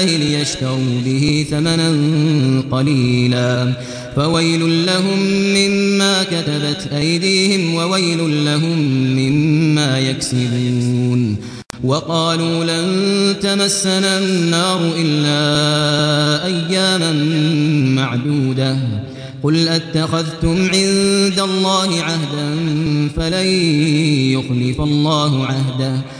الله ليشتروا به ثمنا قليلا. فويل لهم مما كتبت أيديهم وويل لهم مما يكسبون. وقالوا لن تمسنا النار إلا أياما معدودة. قل أتخذتم عند الله عهدا فلن يخلف الله عهده.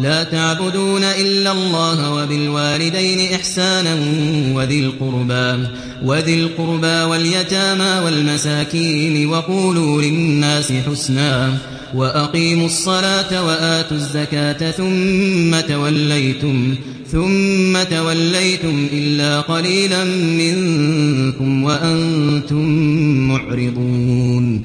لا تعبدون إلا الله وبالوالدين إحسانا وذي القربى وذي القربى واليتامى والمساكين وقولوا للناس حسنا وأقيموا الصلاة وآتوا الزكاة ثم توليتم ثم توليتم إلا قليلا منكم وأنتم معرضون.